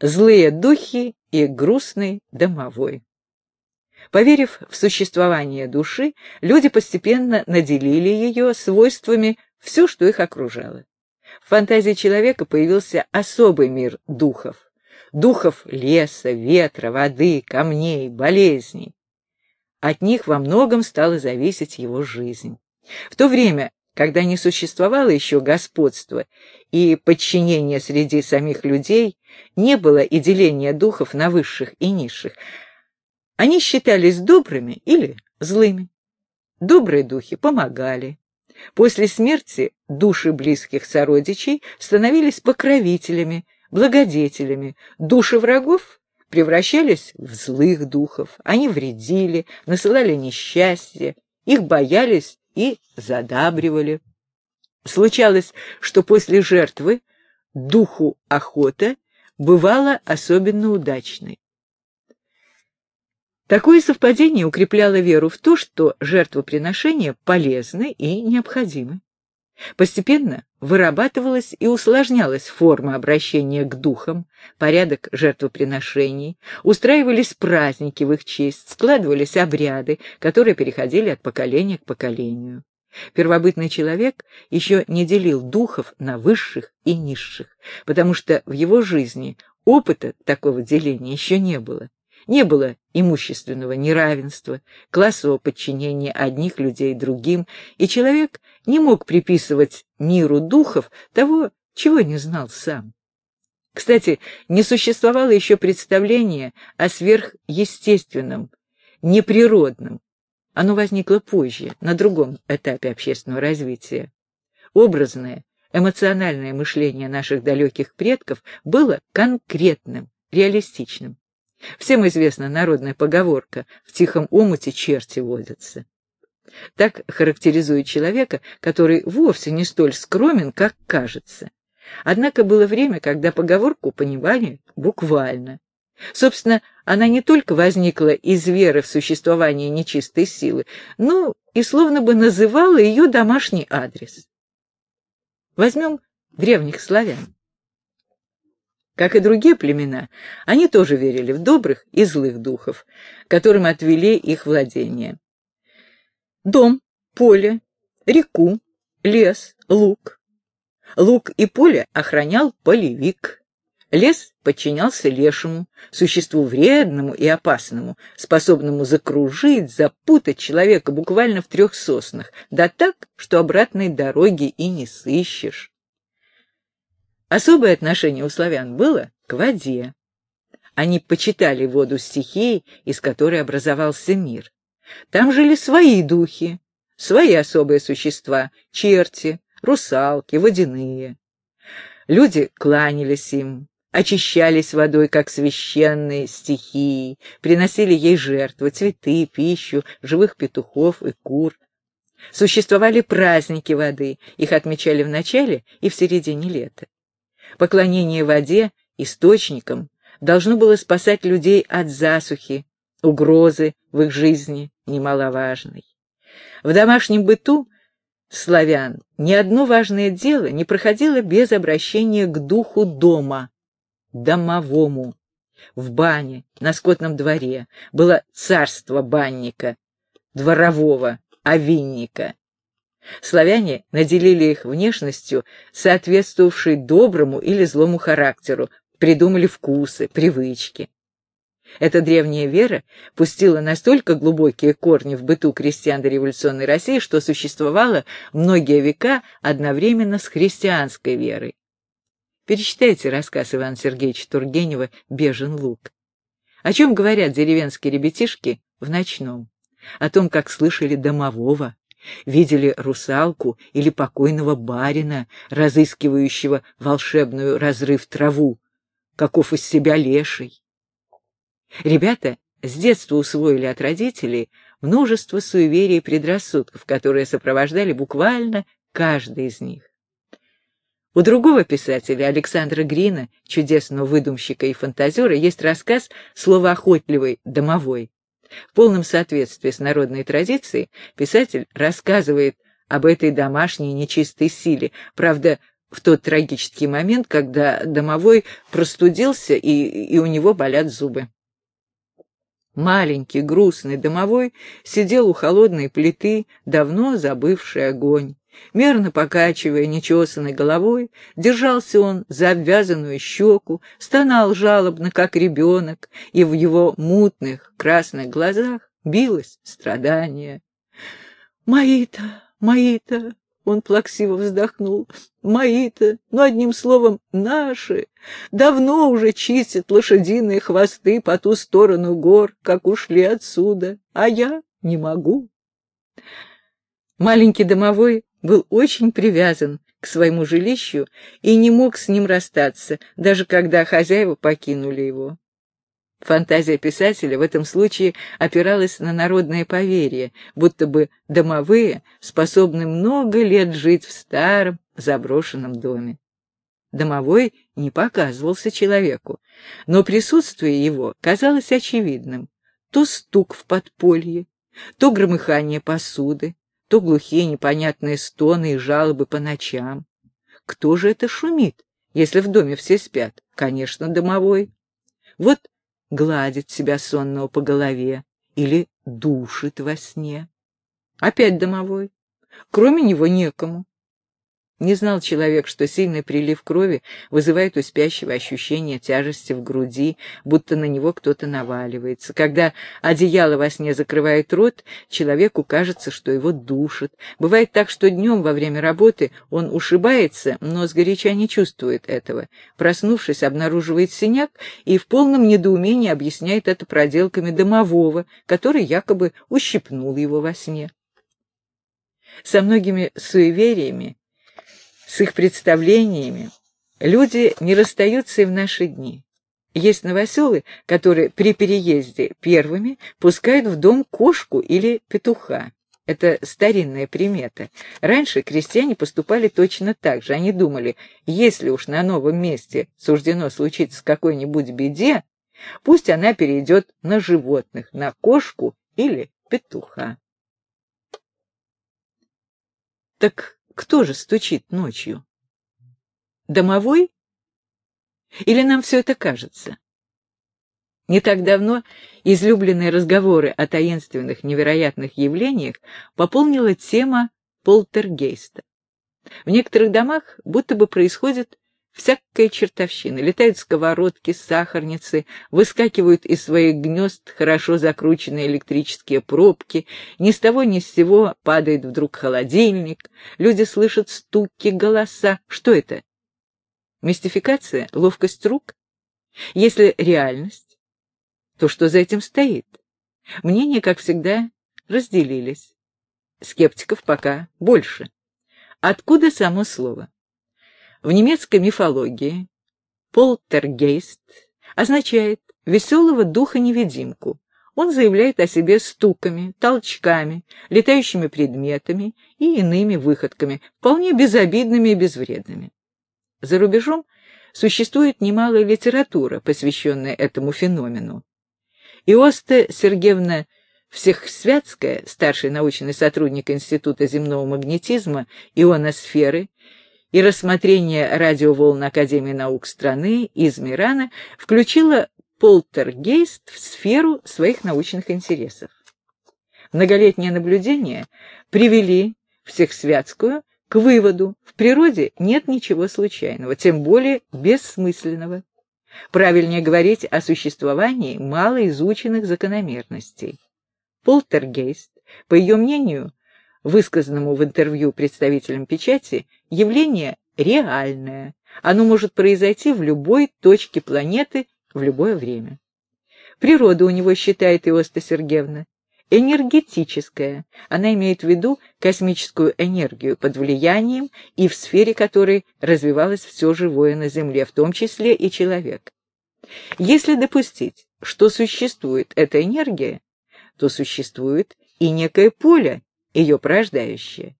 злые духи и грустный домовой. Поверив в существование души, люди постепенно наделили ее свойствами все, что их окружало. В фантазии человека появился особый мир духов. Духов леса, ветра, воды, камней, болезней. От них во многом стала зависеть его жизнь. В то время, когда не существовало еще господства и подчинения среди самих людей, не было и деления духов на высших и низших. Они считались добрыми или злыми. Добрые духи помогали. После смерти души близких сородичей становились покровителями, благодетелями, души врагов превращались в злых духов, они вредили, насылали несчастье, их боялись и задабривали. Случалось, что после жертвы духу охота бывала особенно удачной. Такое совпадение укрепляло веру в то, что жертвоприношения полезны и необходимы. Постепенно вырабатывалась и усложнялась форма обращения к духам, порядок жертвоприношений, устраивались праздники в их честь, складывались обряды, которые переходили от поколения к поколению. Первобытный человек еще не делил духов на высших и низших, потому что в его жизни опыта такого деления еще не было. Не было имущественного неравенства, классового подчинения одних людей другим, и человек не мог приписывать миру духов того, чего не знал сам. Кстати, не существовало еще представления о сверхъестественном, неприродном. Оно возникло позже, на другом этапе общественного развития. Образное, эмоциональное мышление наших далеких предков было конкретным, реалистичным. Всем известна народная поговорка «в тихом омуте черти водятся». Так характеризует человека, который вовсе не столь скромен, как кажется. Однако было время, когда поговорку понимали буквально. Собственно, она не только возникла из веры в существование нечистой силы, но и словно бы называла ее домашний адрес. Возьмем древних славян. Как и другие племена, они тоже верили в добрых и злых духов, которым отвели их владения. Дом, поле, реку, лес, луг. Луг и поле охранял полевик. Лес подчинялся лешему, существу вредному и опасному, способному закружить, запутать человека буквально в трех соснах, да так, что обратной дороги и не сыщешь. Особое отношение у славян было к воде. Они почитали воду стихией, из которой образовался мир. Там жили свои духи, свои особые существа, черти, русалки, водяные. Люди кланялись им, очищались водой, как священные стихии, приносили ей жертвы, цветы, пищу, живых петухов и кур. Существовали праздники воды, их отмечали в начале и в середине лета. Поклонение воде, источникам, должно было спасать людей от засухи, угрозы в их жизни немаловажной. В домашнем быту славян ни одно важное дело не проходило без обращения к духу дома, домовому. В бане, на скотном дворе было царство банника, дворового, овинника. Славяне наделили их внешностью, соответствовавшей доброму или злому характеру, придумали вкусы, привычки. Эта древняя вера пустила настолько глубокие корни в быту крестьян до революционной России, что существовала многие века одновременно с христианской верой. Перечитайте рассказ Ивана Сергеевича Тургенева «Бежен лук». О чем говорят деревенские ребятишки в ночном? О том, как слышали домового, видели русалку или покойного барина, разыскивающего волшебную разрыв траву, каков из себя леший. Ребята с детства усвоили от родителей множество суеверий и предрассудков, которые сопровождали буквально каждый из них. У другого писателя, Александра Грина, чудесного выдумщика и фантазера, есть рассказ «Словоохотливый домовой», в полном соответствии с народной традицией писатель рассказывает об этой домашней нечистой силе, правда, в тот трагический момент, когда домовой простудился и, и у него болят зубы. Маленький, грустный домовой сидел у холодной плиты, давно забывший огонь. Мерно покачивая нечесанной головой, держался он за обвязанную щеку, стонал жалобно, как ребенок, и в его мутных красных глазах билось страдание. «Мои-то, мои-то!» — он плаксиво вздохнул. «Мои-то, ну, одним словом, наши, давно уже чистят лошадиные хвосты по ту сторону гор, как ушли отсюда, а я не могу». Маленький домовой был очень привязан к своему жилищу и не мог с ним расстаться, даже когда хозяева покинули его. Фантазия писателя в этом случае опиралась на народное поверье, будто бы домовые способны много лет жить в старом заброшенном доме. Домовой не показывался человеку, но присутствие его казалось очевидным. То стук в подполье, то громыхание посуды, то глухие непонятные стоны и жалобы по ночам. Кто же это шумит, если в доме все спят? Конечно, домовой. Вот гладит себя сонного по голове или душит во сне. Опять домовой. Кроме него некому. Не знал человек, что сильный прилив крови вызывает у спящего ощущение тяжести в груди, будто на него кто-то наваливается. Когда одеяло во сне закрывает рот, человеку кажется, что его душит. Бывает так, что днем во время работы он ушибается, но сгоряча не чувствует этого. Проснувшись, обнаруживает синяк и в полном недоумении объясняет это проделками домового, который якобы ущипнул его во сне. Со многими суевериями с их представлениями люди не расстаются и в наши дни. Есть новоселы, которые при переезде первыми пускают в дом кошку или петуха. Это старинная примета. Раньше крестьяне поступали точно так же. Они думали, если уж на новом месте суждено случиться какой-нибудь беде, пусть она перейдет на животных, на кошку или петуха. Так кто же стучит ночью? Домовой? Или нам все это кажется? Не так давно излюбленные разговоры о таинственных невероятных явлениях пополнила тема полтергейста. В некоторых домах будто бы происходит Всякая чертовщина. Летают сковородки, сахарницы, выскакивают из своих гнезд хорошо закрученные электрические пробки, ни с того ни с сего падает вдруг холодильник, люди слышат стуки, голоса. Что это? Мистификация? Ловкость рук? Если реальность, то что за этим стоит? Мнения, как всегда, разделились. Скептиков пока больше. Откуда само слово? В немецкой мифологии полтергейст означает веселого духа-невидимку. Он заявляет о себе стуками, толчками, летающими предметами и иными выходками, вполне безобидными и безвредными. За рубежом существует немалая литература, посвященная этому феномену. Иоста Сергеевна Всехсвятская, старший научный сотрудник Института земного магнетизма, ионосферы и рассмотрение радиоволн Академии наук страны из Мирана включила полтергейст в сферу своих научных интересов. Многолетние наблюдения привели Всехсвятскую к выводу, в природе нет ничего случайного, тем более бессмысленного. Правильнее говорить о существовании малоизученных закономерностей. Полтергейст, по ее мнению, высказанному в интервью представителям печати, явление реальное. Оно может произойти в любой точке планеты в любое время. Природа у него, считает Иоста Сергеевна, энергетическая. Она имеет в виду космическую энергию под влиянием и в сфере которой развивалось все живое на Земле, в том числе и человек. Если допустить, что существует эта энергия, то существует и некое поле, ее порождающее.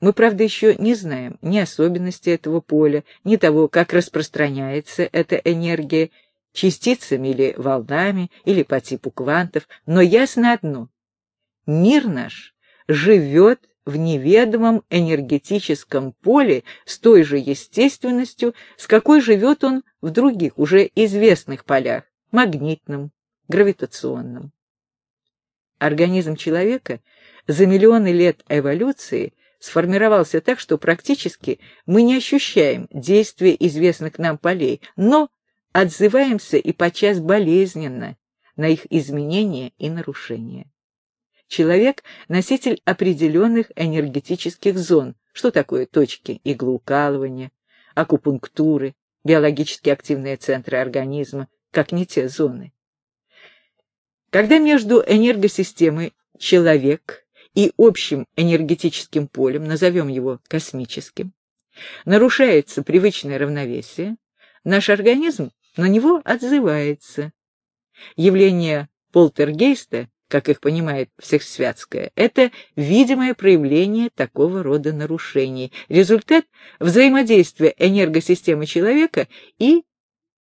Мы, правда, еще не знаем ни особенностей этого поля, ни того, как распространяется эта энергия, частицами или волнами, или по типу квантов, но ясно одно — мир наш живет в неведомом энергетическом поле с той же естественностью, с какой живет он в других, уже известных полях, магнитном, гравитационном. Организм человека за миллионы лет эволюции сформировался так, что практически мы не ощущаем действия известных нам полей, но отзываемся и подчас болезненно на их изменения и нарушения. Человек — носитель определенных энергетических зон. Что такое точки иглоукалывания, акупунктуры, биологически активные центры организма, как не те зоны? Когда между энергосистемой человек и общим энергетическим полем, назовем его космическим, нарушается привычное равновесие, наш организм на него отзывается. Явление полтергейста, как их понимает Всехсвятская, это видимое проявление такого рода нарушений, результат взаимодействия энергосистемы человека и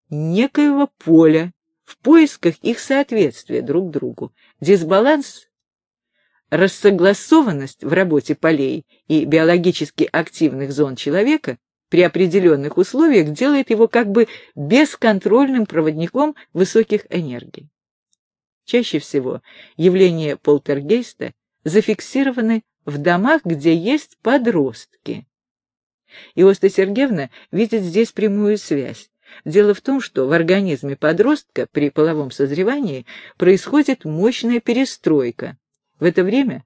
некоего поля, в поисках их соответствия друг другу. Дисбаланс, рассогласованность в работе полей и биологически активных зон человека при определенных условиях делает его как бы бесконтрольным проводником высоких энергий. Чаще всего явления полтергейста зафиксированы в домах, где есть подростки. Иоста Сергеевна видит здесь прямую связь Дело в том, что в организме подростка при половом созревании происходит мощная перестройка. В это время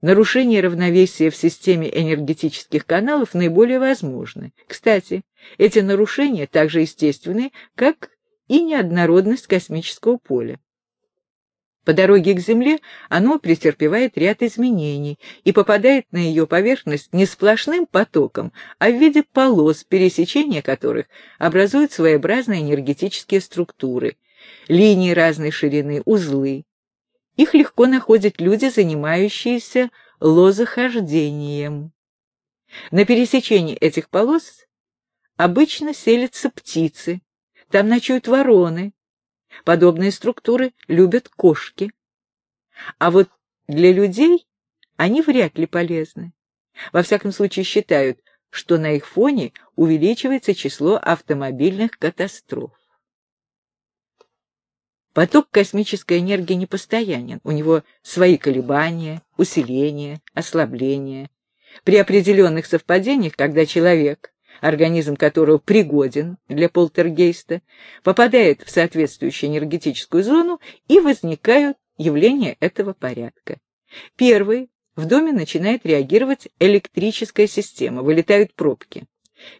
нарушение равновесия в системе энергетических каналов наиболее возможны. Кстати, эти нарушения также естественны, как и неоднородность космического поля. По дороге к Земле оно претерпевает ряд изменений и попадает на ее поверхность не сплошным потоком, а в виде полос, пересечения которых образуют своеобразные энергетические структуры, линии разной ширины, узлы. Их легко находят люди, занимающиеся лозохождением. На пересечении этих полос обычно селятся птицы, там ночуют вороны, Подобные структуры любят кошки. А вот для людей они вряд ли полезны. Во всяком случае считают, что на их фоне увеличивается число автомобильных катастроф. Поток космической энергии непостоянен, у него свои колебания, усиления, ослабления. При определенных совпадениях, когда человек организм которого пригоден для полтергейста, попадает в соответствующую энергетическую зону и возникают явления этого порядка. Первый в доме начинает реагировать электрическая система, вылетают пробки,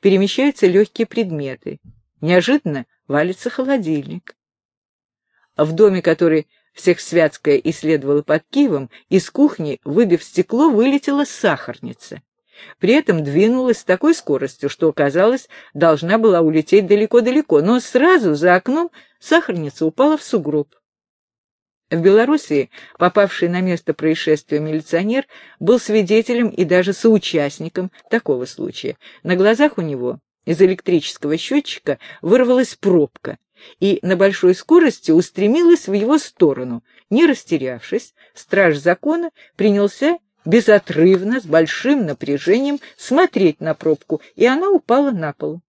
перемещаются легкие предметы, неожиданно валится холодильник. В доме, который всех Святская исследовала под Киевом, из кухни, выбив стекло, вылетела сахарница. При этом двинулась с такой скоростью, что, казалось, должна была улететь далеко-далеко, но сразу за окном сахарница упала в сугроб. В Белоруссии попавший на место происшествия милиционер был свидетелем и даже соучастником такого случая. На глазах у него из электрического счетчика вырвалась пробка и на большой скорости устремилась в его сторону. Не растерявшись, страж закона принялся безотрывно, с большим напряжением смотреть на пробку, и она упала на пол.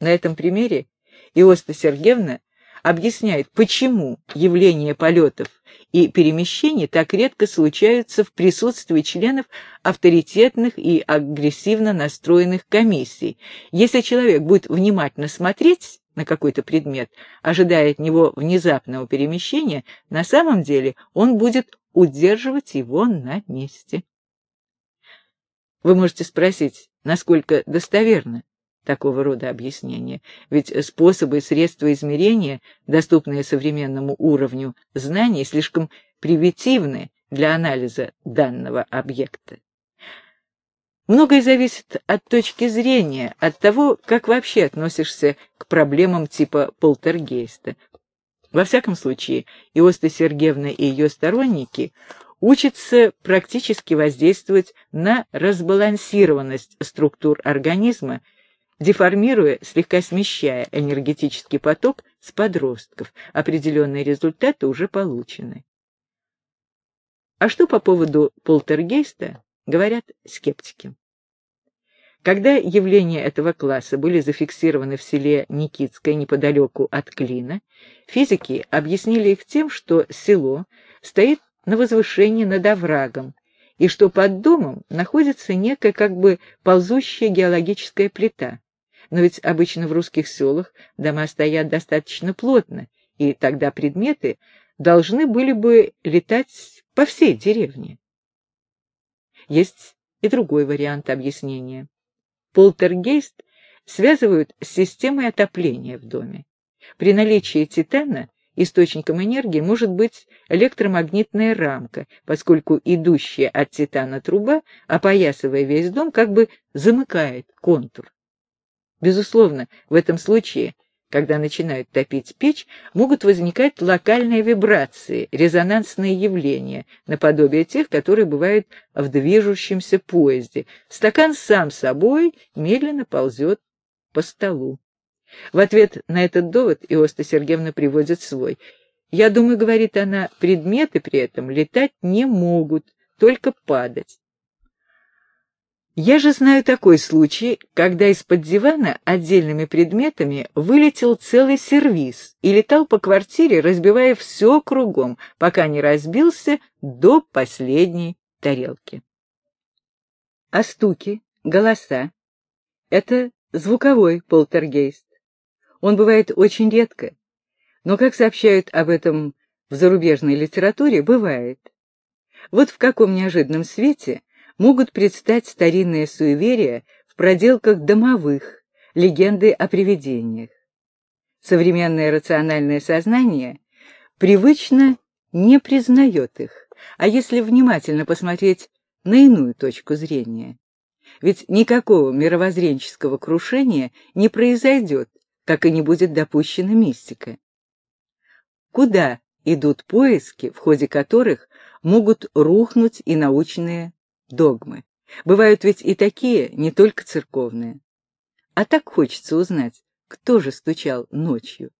На этом примере Иоста Сергеевна объясняет, почему явления полетов и перемещений так редко случаются в присутствии членов авторитетных и агрессивно настроенных комиссий. Если человек будет внимательно смотреть на какой-то предмет, ожидая от него внезапного перемещения, на самом деле он будет удерживать его на месте. Вы можете спросить, насколько достоверно такого рода объяснение, ведь способы и средства измерения, доступные современному уровню знаний, слишком примитивны для анализа данного объекта. Многое зависит от точки зрения, от того, как вообще относишься к проблемам типа полтергейста. Во всяком случае, Иоста Сергеевна и ее сторонники учатся практически воздействовать на разбалансированность структур организма, деформируя, слегка смещая энергетический поток с подростков. Определенные результаты уже получены. А что по поводу полтергейста, говорят скептики. Когда явления этого класса были зафиксированы в селе Никитское неподалеку от Клина, физики объяснили их тем, что село стоит на возвышении над оврагом, и что под домом находится некая как бы ползущая геологическая плита. Но ведь обычно в русских селах дома стоят достаточно плотно, и тогда предметы должны были бы летать по всей деревне. Есть и другой вариант объяснения. Полтергейст связывают с системой отопления в доме. При наличии титана источником энергии может быть электромагнитная рамка, поскольку идущая от титана труба, опоясывая весь дом, как бы замыкает контур. Безусловно, в этом случае когда начинают топить печь, могут возникать локальные вибрации, резонансные явления, наподобие тех, которые бывают в движущемся поезде. Стакан сам собой медленно ползет по столу. В ответ на этот довод Иоста Сергеевна приводит свой. «Я думаю, — говорит она, — предметы при этом летать не могут, только падать. Я же знаю такой случай, когда из-под дивана отдельными предметами вылетел целый сервиз и летал по квартире, разбивая все кругом, пока не разбился до последней тарелки. А стуки, голоса — это звуковой полтергейст. Он бывает очень редко, но, как сообщают об этом в зарубежной литературе, бывает. Вот в каком неожиданном свете — могут предстать старинные суеверия в проделках домовых, легенды о привидениях. Современное рациональное сознание привычно не признает их, а если внимательно посмотреть на иную точку зрения. Ведь никакого мировоззренческого крушения не произойдет, как и не будет допущена мистика. Куда идут поиски, в ходе которых могут рухнуть и научные догмы. Бывают ведь и такие, не только церковные. А так хочется узнать, кто же стучал ночью.